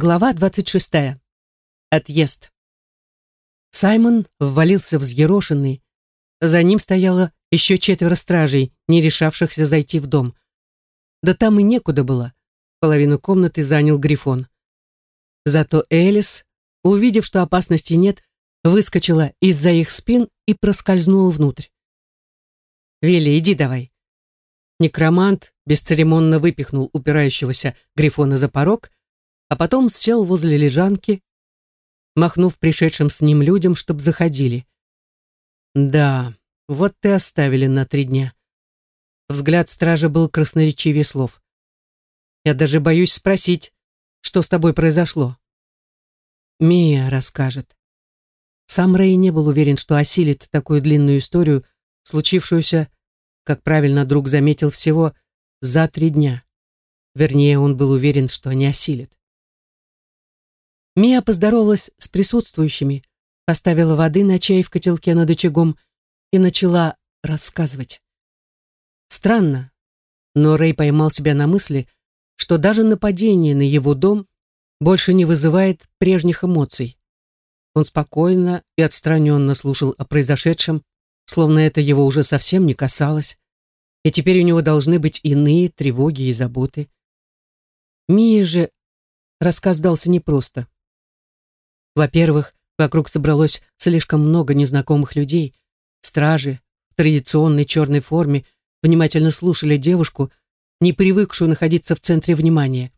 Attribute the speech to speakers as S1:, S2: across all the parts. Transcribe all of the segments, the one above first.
S1: Глава 26. Отъезд. Саймон ввалился взъерошенный. За ним стояло еще четверо стражей, не решавшихся зайти в дом. Да там и некуда было. Половину комнаты занял Грифон. Зато Элис, увидев, что опасности нет, выскочила из-за их спин и проскользнула внутрь. «Вилли, иди давай». Некромант бесцеремонно выпихнул упирающегося Грифона за порог, а потом сел возле лежанки, махнув пришедшим с ним людям, чтоб заходили. «Да, вот ты оставили на три дня». Взгляд стража был красноречивее слов. «Я даже боюсь спросить, что с тобой произошло». Мия расскажет. Сам Рэй не был уверен, что осилит такую длинную историю, случившуюся, как правильно друг заметил, всего за три дня. Вернее, он был уверен, что не осилит. Мия поздоровалась с присутствующими, поставила воды на чай в котелке над очагом и начала рассказывать. Странно, но Рэй поймал себя на мысли, что даже нападение на его дом больше не вызывает прежних эмоций. Он спокойно и отстраненно слушал о произошедшем, словно это его уже совсем не касалось, и теперь у него должны быть иные тревоги и заботы. Мии же рассказ дался непросто. Во-первых, вокруг собралось слишком много незнакомых людей. Стражи в традиционной черной форме внимательно слушали девушку, не привыкшую находиться в центре внимания.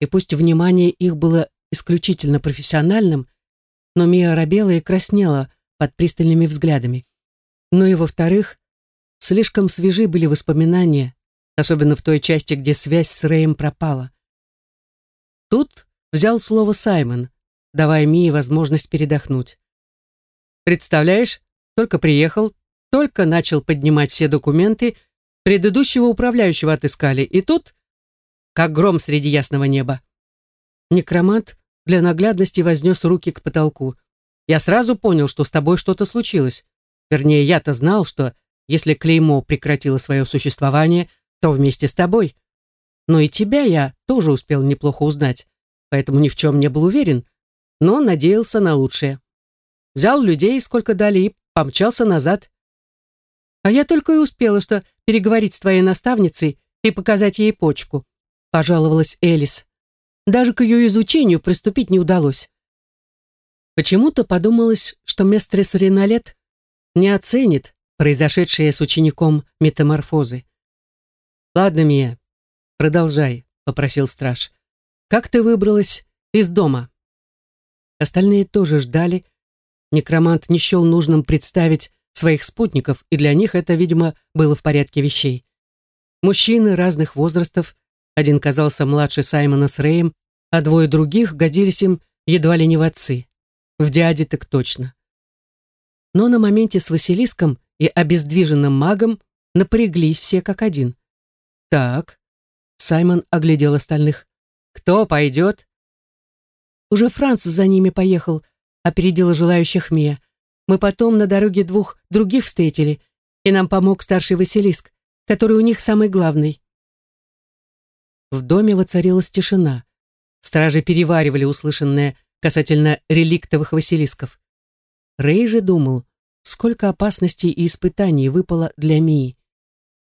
S1: И пусть внимание их было исключительно профессиональным, но Мия робела и краснела под пристальными взглядами. Ну и во-вторых, слишком свежи были воспоминания, особенно в той части, где связь с Рэем пропала. Тут взял слово Саймон, давая Мии возможность передохнуть. «Представляешь, только приехал, только начал поднимать все документы, предыдущего управляющего отыскали, и тут, как гром среди ясного неба». Некромант для наглядности вознес руки к потолку. «Я сразу понял, что с тобой что-то случилось. Вернее, я-то знал, что если клеймо прекратило свое существование, то вместе с тобой. Но и тебя я тоже успел неплохо узнать, поэтому ни в чем не был уверен, но надеялся на лучшее. Взял людей, сколько дали, и помчался назад. А я только и успела, что переговорить с твоей наставницей и показать ей почку, пожаловалась Элис. Даже к ее изучению приступить не удалось. Почему-то подумалось, что местрес Ринолет не оценит произошедшие с учеником метаморфозы. «Ладно, Мия, продолжай», — попросил страж. «Как ты выбралась из дома?» Остальные тоже ждали. Некромант не счел нужным представить своих спутников, и для них это, видимо, было в порядке вещей. Мужчины разных возрастов, один казался младше Саймона с Рэем, а двое других годились им едва ли не в отцы. В дяде так точно. Но на моменте с Василиском и обездвиженным магом напряглись все как один. «Так», — Саймон оглядел остальных, — «кто пойдет?» Уже Франц за ними поехал, опередила желающих Мия. Мы потом на дороге двух других встретили, и нам помог старший Василиск, который у них самый главный. В доме воцарилась тишина. Стражи переваривали услышанное касательно реликтовых Василисков. Рэй же думал, сколько опасностей и испытаний выпало для Мии.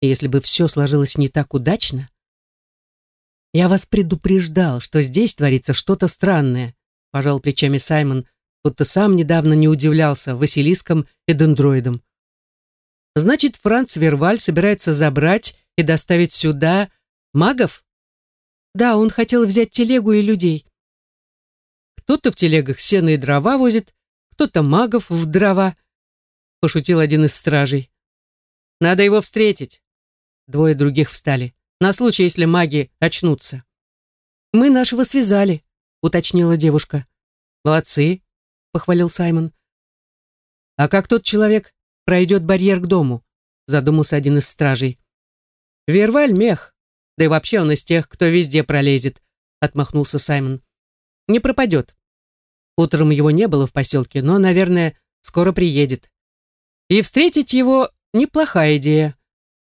S1: И если бы все сложилось не так удачно, «Я вас предупреждал, что здесь творится что-то странное», пожал плечами Саймон, будто сам недавно не удивлялся Василиском и дендроидом. «Значит, Франц Верваль собирается забрать и доставить сюда магов?» «Да, он хотел взять телегу и людей». «Кто-то в телегах сено и дрова возит, кто-то магов в дрова», пошутил один из стражей. «Надо его встретить». Двое других встали на случай, если маги очнутся. «Мы нашего связали», — уточнила девушка. «Молодцы», — похвалил Саймон. «А как тот человек пройдет барьер к дому?» — задумался один из стражей. «Верваль мех, да и вообще он из тех, кто везде пролезет», — отмахнулся Саймон. «Не пропадет. Утром его не было в поселке, но, наверное, скоро приедет. И встретить его — неплохая идея.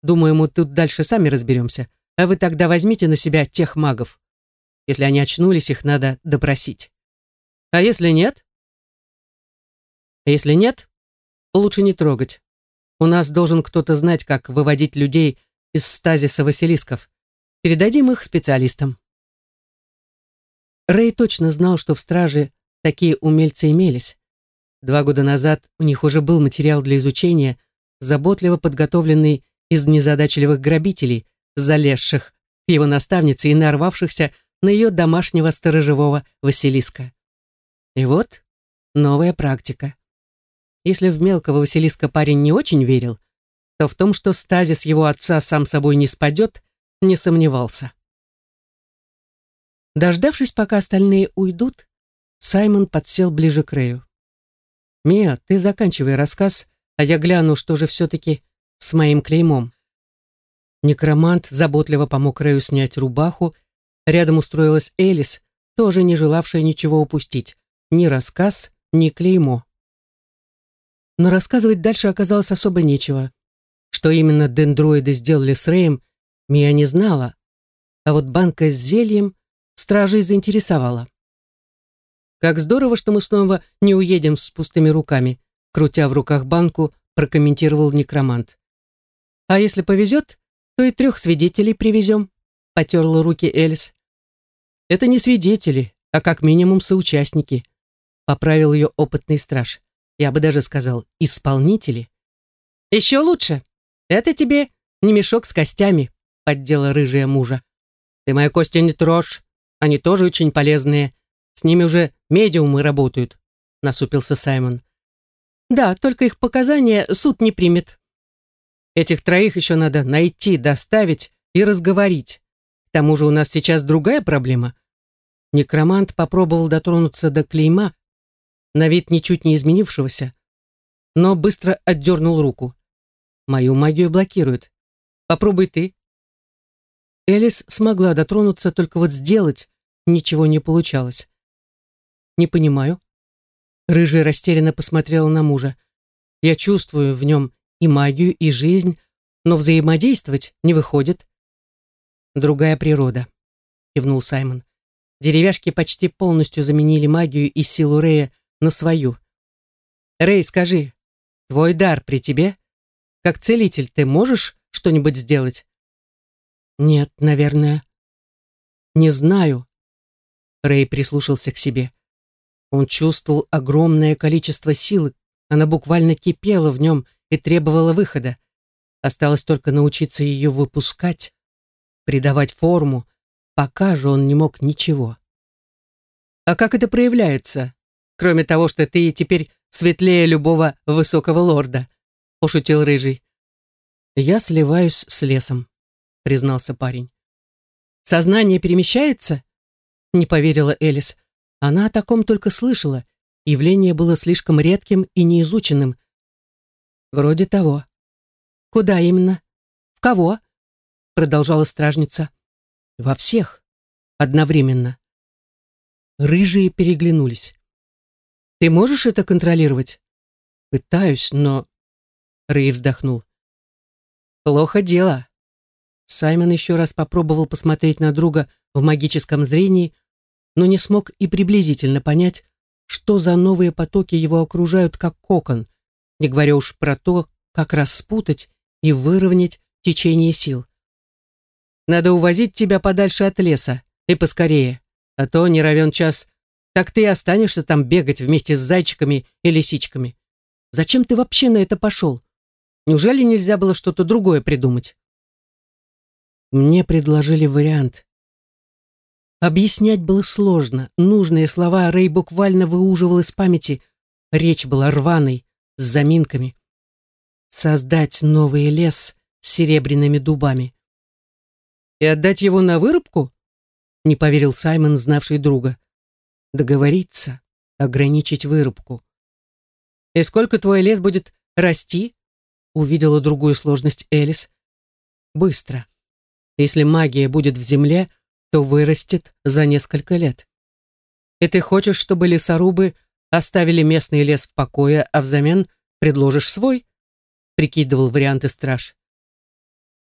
S1: Думаю, мы тут дальше сами разберемся а вы тогда возьмите на себя тех магов. Если они очнулись, их надо допросить. А если нет? Если нет, лучше не трогать. У нас должен кто-то знать, как выводить людей из стазиса Василисков. Передадим их специалистам. Рэй точно знал, что в страже такие умельцы имелись. Два года назад у них уже был материал для изучения, заботливо подготовленный из незадачливых грабителей, залезших к его наставнице и нарвавшихся на ее домашнего сторожевого Василиска. И вот новая практика. Если в мелкого Василиска парень не очень верил, то в том, что стазис его отца сам собой не спадет, не сомневался. Дождавшись, пока остальные уйдут, Саймон подсел ближе к Рэю. «Мия, ты заканчивай рассказ, а я гляну, что же все-таки с моим клеймом». Некромант заботливо помог Рэю снять рубаху. Рядом устроилась Элис, тоже не желавшая ничего упустить. Ни рассказ, ни клеймо. Но рассказывать дальше оказалось особо нечего. Что именно дендроиды сделали с Рэем, Мия не знала. А вот банка с зельем стражей заинтересовала. «Как здорово, что мы снова не уедем с пустыми руками», крутя в руках банку, прокомментировал некромант. «А если повезет, то и трех свидетелей привезем», потерла руки Элис. «Это не свидетели, а как минимум соучастники», поправил ее опытный страж. Я бы даже сказал, исполнители. «Еще лучше. Это тебе не мешок с костями», поддела рыжая мужа. «Ты мои кости не трожь. Они тоже очень полезные. С ними уже медиумы работают», насупился Саймон. «Да, только их показания суд не примет. Этих троих еще надо найти, доставить и разговорить. К тому же у нас сейчас другая проблема. Некромант попробовал дотронуться до клейма, на вид ничуть не изменившегося, но быстро отдернул руку. Мою магию блокирует. Попробуй ты. Элис смогла дотронуться, только вот сделать ничего не получалось. Не понимаю. Рыжий растерянно посмотрела на мужа. Я чувствую в нем и магию, и жизнь, но взаимодействовать не выходит. Другая природа, кивнул Саймон. Деревяшки почти полностью заменили магию и силу Рея на свою. Рэй, скажи, твой дар при тебе? Как целитель ты можешь что-нибудь сделать? Нет, наверное. Не знаю. Рэй прислушался к себе. Он чувствовал огромное количество силы, она буквально кипела в нем и требовала выхода. Осталось только научиться ее выпускать, придавать форму, пока же он не мог ничего. А как это проявляется? кроме того, что ты теперь светлее любого высокого лорда», — пошутил Рыжий. «Я сливаюсь с лесом», — признался парень. «Сознание перемещается?» — не поверила Элис. Она о таком только слышала. Явление было слишком редким и неизученным. «Вроде того». «Куда именно? В кого?» — продолжала стражница. «Во всех. Одновременно». Рыжие переглянулись. Ты можешь это контролировать? Пытаюсь, но... Рэй вздохнул. Плохо дело. Саймон еще раз попробовал посмотреть на друга в магическом зрении, но не смог и приблизительно понять, что за новые потоки его окружают как кокон, не говоря уж про то, как распутать и выровнять течение сил. Надо увозить тебя подальше от леса, и поскорее, а то не равен час так ты и останешься там бегать вместе с зайчиками и лисичками. Зачем ты вообще на это пошел? Неужели нельзя было что-то другое придумать? Мне предложили вариант. Объяснять было сложно. Нужные слова Рэй буквально выуживал из памяти. Речь была рваной, с заминками. Создать новый лес с серебряными дубами. «И отдать его на вырубку?» — не поверил Саймон, знавший друга договориться, ограничить вырубку. «И сколько твой лес будет расти?» Увидела другую сложность Элис. «Быстро. Если магия будет в земле, то вырастет за несколько лет. И ты хочешь, чтобы лесорубы оставили местный лес в покое, а взамен предложишь свой?» Прикидывал варианты страж.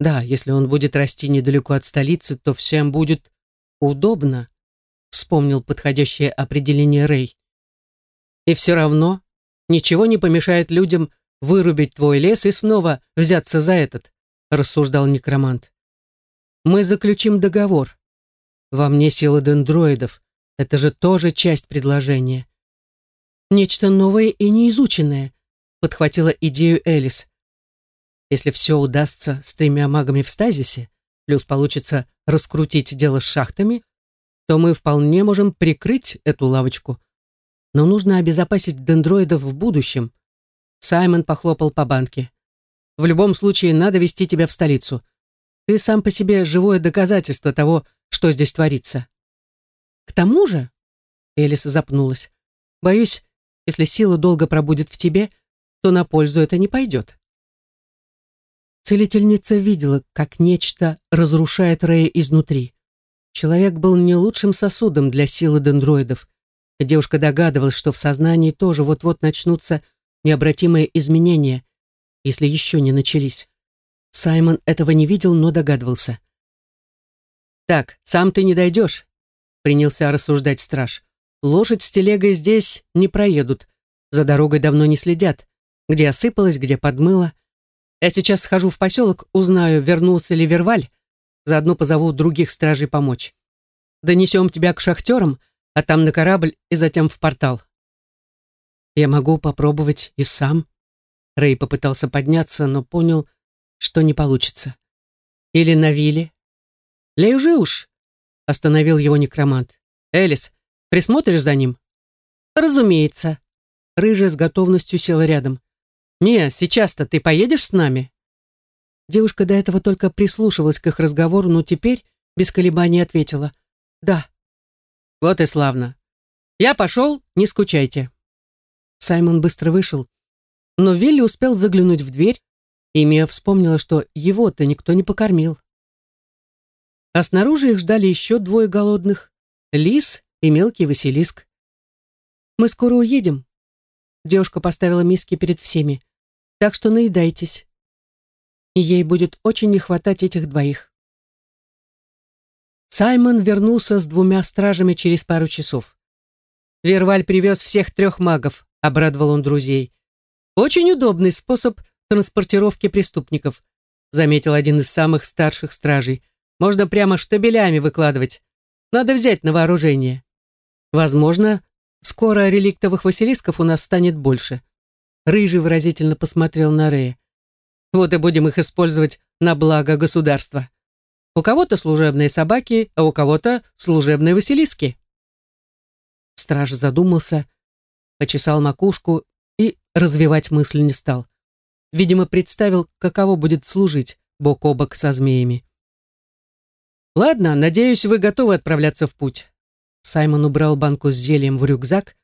S1: Да, если он будет расти недалеко от столицы, то всем будет удобно, вспомнил подходящее определение Рэй. И все равно ничего не помешает людям вырубить твой лес и снова взяться за этот, рассуждал некромант. Мы заключим договор. Во мне сила дендроидов. Это же тоже часть предложения. Нечто новое и неизученное, подхватила идею Элис. Если все удастся с тремя магами в стазисе, плюс получится раскрутить дело с шахтами, то мы вполне можем прикрыть эту лавочку. Но нужно обезопасить дендроидов в будущем. Саймон похлопал по банке. В любом случае, надо вести тебя в столицу. Ты сам по себе живое доказательство того, что здесь творится. К тому же, Элис запнулась, боюсь, если сила долго пробудет в тебе, то на пользу это не пойдет. Целительница видела, как нечто разрушает Рэя изнутри. Человек был не лучшим сосудом для силы дендроидов. Девушка догадывалась, что в сознании тоже вот-вот начнутся необратимые изменения, если еще не начались. Саймон этого не видел, но догадывался. «Так, сам ты не дойдешь», — принялся рассуждать страж. «Лошадь с телегой здесь не проедут, за дорогой давно не следят, где осыпалась, где подмыла. Я сейчас схожу в поселок, узнаю, вернулся ли Верваль, заодно позову других стражей помочь. Донесем тебя к шахтерам, а там на корабль и затем в портал. Я могу попробовать и сам. Рэй попытался подняться, но понял, что не получится. Или на вилле. Лей уже уж, остановил его некромант. Элис, присмотришь за ним? Разумеется. Рыжая с готовностью села рядом. «Мия, сейчас-то ты поедешь с нами?» Девушка до этого только прислушивалась к их разговору, но теперь без колебаний ответила «Да». «Вот и славно. Я пошел, не скучайте». Саймон быстро вышел, но Вилли успел заглянуть в дверь, и Мия вспомнила, что его-то никто не покормил. А снаружи их ждали еще двое голодных — Лис и мелкий Василиск. «Мы скоро уедем», Девушка поставила миски перед всеми. Так что наедайтесь. Ей будет очень не хватать этих двоих. Саймон вернулся с двумя стражами через пару часов. Верваль привез всех трех магов, обрадовал он друзей. Очень удобный способ транспортировки преступников, заметил один из самых старших стражей. Можно прямо штабелями выкладывать. Надо взять на вооружение. Возможно, скоро реликтовых василисков у нас станет больше. Рыжий выразительно посмотрел на Рея. Вот и будем их использовать на благо государства. У кого-то служебные собаки, а у кого-то служебные василиски. Страж задумался, почесал макушку и развивать мысль не стал. Видимо, представил, каково будет служить бок о бок со змеями. «Ладно, надеюсь, вы готовы отправляться в путь». Саймон убрал банку с зельем в рюкзак,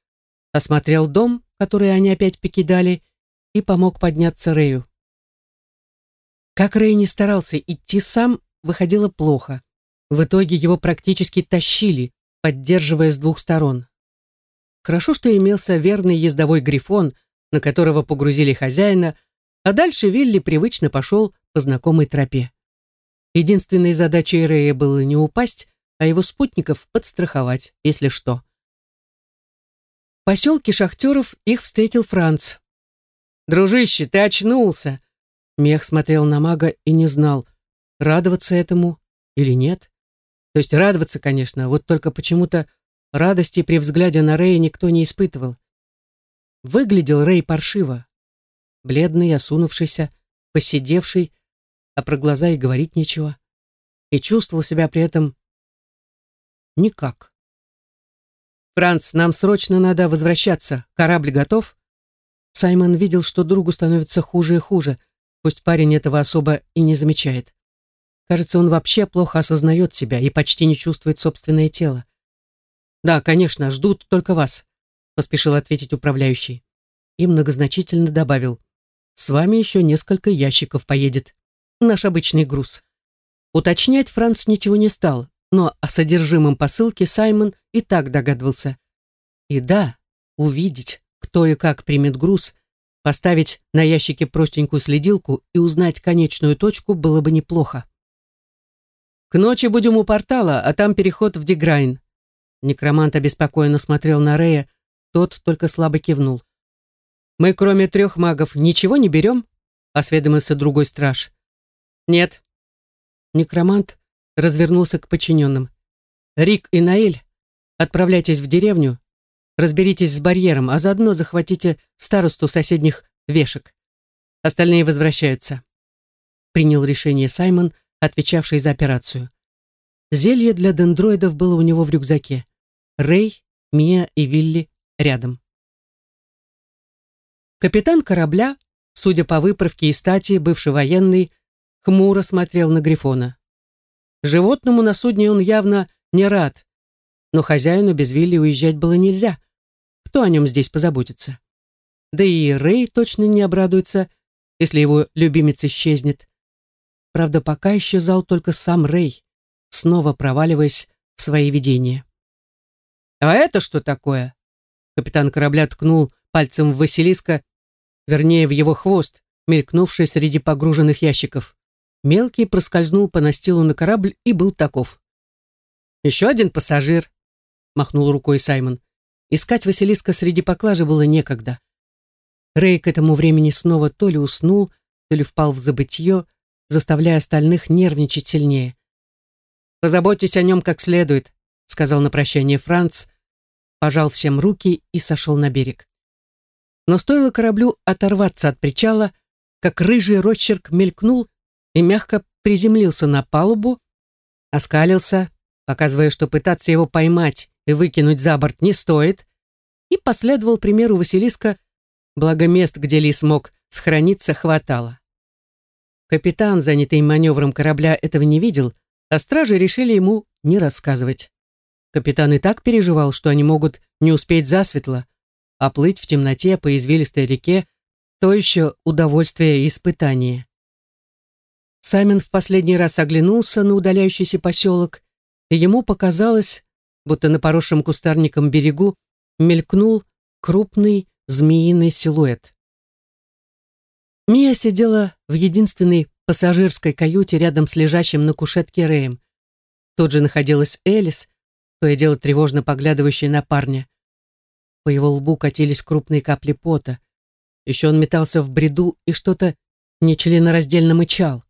S1: осмотрел дом который они опять покидали, и помог подняться Рэю. Как Рэй не старался идти сам, выходило плохо. В итоге его практически тащили, поддерживая с двух сторон. Хорошо, что имелся верный ездовой грифон, на которого погрузили хозяина, а дальше Вилли привычно пошел по знакомой тропе. Единственной задачей Рэя было не упасть, а его спутников подстраховать, если что. В поселке шахтеров их встретил Франц. «Дружище, ты очнулся!» Мех смотрел на мага и не знал, радоваться этому или нет. То есть радоваться, конечно, вот только почему-то радости при взгляде на Рэя никто не испытывал. Выглядел Рэй паршиво. Бледный, осунувшийся, посидевший, а про глаза и говорить нечего. И чувствовал себя при этом никак. «Франц, нам срочно надо возвращаться. Корабль готов?» Саймон видел, что другу становится хуже и хуже, пусть парень этого особо и не замечает. Кажется, он вообще плохо осознает себя и почти не чувствует собственное тело. «Да, конечно, ждут только вас», — поспешил ответить управляющий. И многозначительно добавил. «С вами еще несколько ящиков поедет. Наш обычный груз». Уточнять Франц ничего не стал, но о содержимом посылки Саймон и так догадывался. И да, увидеть, кто и как примет груз, поставить на ящике простенькую следилку и узнать конечную точку было бы неплохо. К ночи будем у портала, а там переход в Деграйн. Некромант обеспокоенно смотрел на Рея, тот только слабо кивнул. «Мы, кроме трех магов, ничего не берем?» — осведомился другой страж. «Нет». Некромант развернулся к подчиненным. «Рик и Наэль, отправляйтесь в деревню, разберитесь с барьером, а заодно захватите старосту соседних вешек. Остальные возвращаются». Принял решение Саймон, отвечавший за операцию. Зелье для дендроидов было у него в рюкзаке. Рэй, Мия и Вилли рядом. Капитан корабля, судя по выправке и стати, бывший военный, хмуро смотрел на Грифона. Животному на судне он явно не рад, но хозяину без Вилли уезжать было нельзя. Кто о нем здесь позаботится? Да и Рэй точно не обрадуется, если его любимец исчезнет. Правда, пока исчезал только сам Рэй, снова проваливаясь в свои видения. «А это что такое?» Капитан корабля ткнул пальцем в Василиска, вернее, в его хвост, мелькнувший среди погруженных ящиков. Мелкий проскользнул по настилу на корабль и был таков. «Еще один пассажир», — махнул рукой Саймон. Искать Василиска среди поклажи было некогда. Рэй к этому времени снова то ли уснул, то ли впал в забытье, заставляя остальных нервничать сильнее. «Позаботьтесь о нем как следует», — сказал на прощание Франц, пожал всем руки и сошел на берег. Но стоило кораблю оторваться от причала, как рыжий росчерк мелькнул и мягко приземлился на палубу, оскалился, показывая, что пытаться его поймать и выкинуть за борт не стоит, и последовал примеру Василиска, благо мест, где лис мог сохраниться, хватало. Капитан, занятый маневром корабля, этого не видел, а стражи решили ему не рассказывать. Капитан и так переживал, что они могут не успеть засветло, а плыть в темноте по извилистой реке — то еще удовольствие и испытание. Саймон в последний раз оглянулся на удаляющийся поселок, и ему показалось, будто на поросшем кустарником берегу мелькнул крупный змеиный силуэт. Мия сидела в единственной пассажирской каюте рядом с лежащим на кушетке Рэем. Тут же находилась Элис, то и дело тревожно поглядывающий на парня. По его лбу катились крупные капли пота. Еще он метался в бреду и что-то нечленораздельно мычал.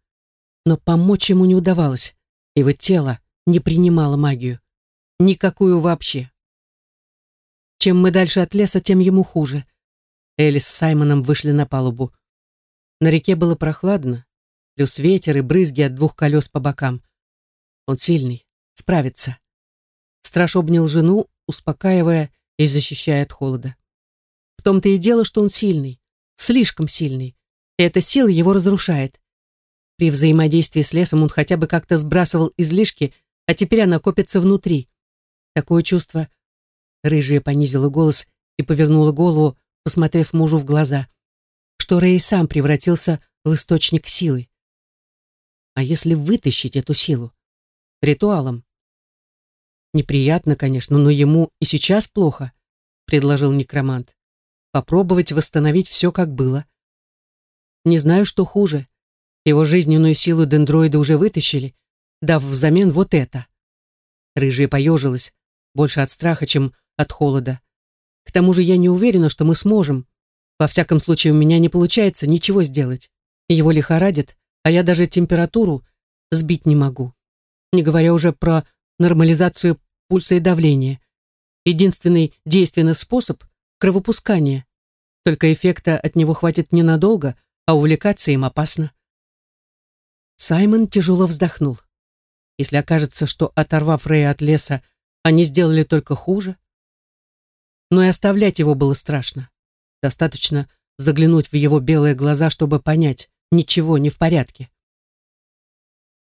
S1: Но помочь ему не удавалось. Его тело не принимало магию. Никакую вообще. Чем мы дальше от леса, тем ему хуже. Элис с Саймоном вышли на палубу. На реке было прохладно, плюс ветер и брызги от двух колес по бокам. Он сильный, справится. Страж обнял жену, успокаивая и защищая от холода. В том-то и дело, что он сильный, слишком сильный, и эта сила его разрушает. При взаимодействии с лесом он хотя бы как-то сбрасывал излишки, а теперь она копится внутри. Такое чувство... Рыжая понизила голос и повернула голову, посмотрев мужу в глаза, что Рэй сам превратился в источник силы. А если вытащить эту силу? Ритуалом. Неприятно, конечно, но ему и сейчас плохо, предложил некромант. Попробовать восстановить все, как было. Не знаю, что хуже. Его жизненную силу дендроида уже вытащили, дав взамен вот это. Рыжая поежилась, больше от страха, чем от холода. К тому же я не уверена, что мы сможем. Во всяком случае, у меня не получается ничего сделать. Его лихорадит, а я даже температуру сбить не могу. Не говоря уже про нормализацию пульса и давления. Единственный действенный способ – кровопускание. Только эффекта от него хватит ненадолго, а увлекаться им опасно. Саймон тяжело вздохнул. Если окажется, что, оторвав Рэя от леса, они сделали только хуже. Но и оставлять его было страшно. Достаточно заглянуть в его белые глаза, чтобы понять, ничего не в порядке.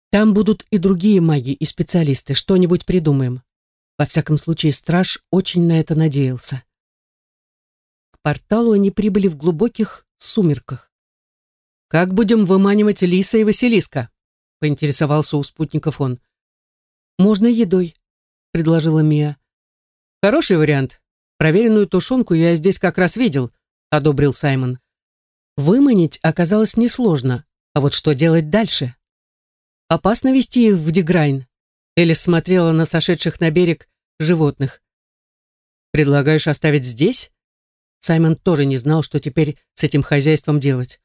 S1: Там будут и другие маги, и специалисты, что-нибудь придумаем. Во всяком случае, страж очень на это надеялся. К порталу они прибыли в глубоких сумерках. «Как будем выманивать Лиса и Василиска?» — поинтересовался у спутников он. «Можно едой», — предложила Мия. «Хороший вариант. Проверенную тушенку я здесь как раз видел», — одобрил Саймон. Выманить оказалось несложно, а вот что делать дальше? Опасно вести их в Деграйн. Элис смотрела на сошедших на берег животных. Предлагаешь оставить здесь? Саймон тоже не знал, что теперь с этим хозяйством делать.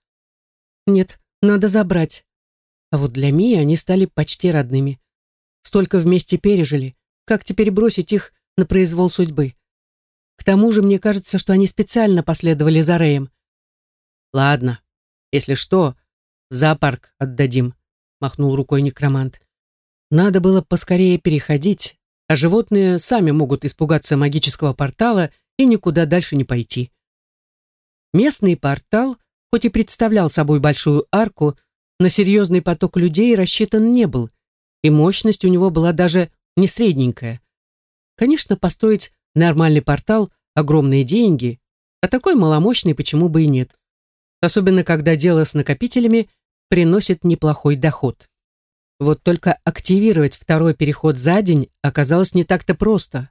S1: Нет, надо забрать. А вот для Мии они стали почти родными. Столько вместе пережили. Как теперь бросить их на произвол судьбы? К тому же мне кажется, что они специально последовали за Рэем. Ладно, если что, в зоопарк отдадим, махнул рукой некромант. Надо было поскорее переходить, а животные сами могут испугаться магического портала и никуда дальше не пойти. Местный портал, хоть и представлял собой большую арку, на серьезный поток людей рассчитан не был, и мощность у него была даже не средненькая. Конечно, построить нормальный портал – огромные деньги, а такой маломощный почему бы и нет. Особенно, когда дело с накопителями приносит неплохой доход. Вот только активировать второй переход за день оказалось не так-то просто.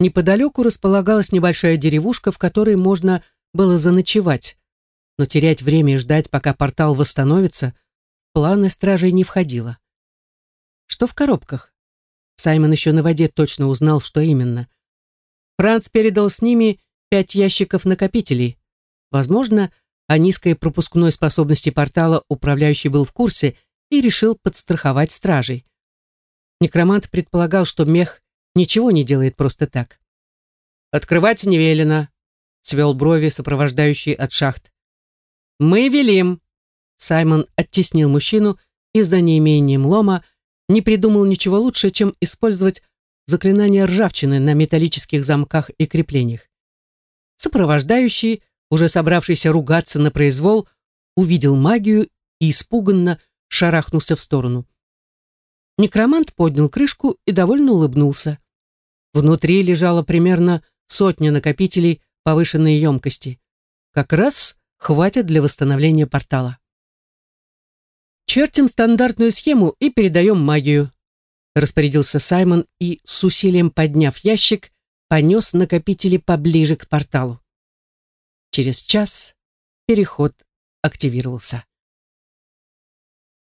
S1: Неподалеку располагалась небольшая деревушка, в которой можно было заночевать, но терять время и ждать, пока портал восстановится, в планы стражей не входило. Что в коробках? Саймон еще на воде точно узнал, что именно. Франц передал с ними пять ящиков накопителей. Возможно, о низкой пропускной способности портала управляющий был в курсе и решил подстраховать стражей. Некромант предполагал, что мех ничего не делает просто так. «Открывать не велено», — свел брови, сопровождающий от шахт. «Мы велим!» Саймон оттеснил мужчину и за неимением лома не придумал ничего лучше, чем использовать заклинание ржавчины на металлических замках и креплениях. Сопровождающий, уже собравшийся ругаться на произвол, увидел магию и испуганно шарахнулся в сторону. Некромант поднял крышку и довольно улыбнулся. Внутри лежало примерно сотня накопителей повышенной емкости. Как раз хватит для восстановления портала. «Чертим стандартную схему и передаем магию», распорядился Саймон и, с усилием подняв ящик, понес накопители поближе к порталу. Через час переход активировался.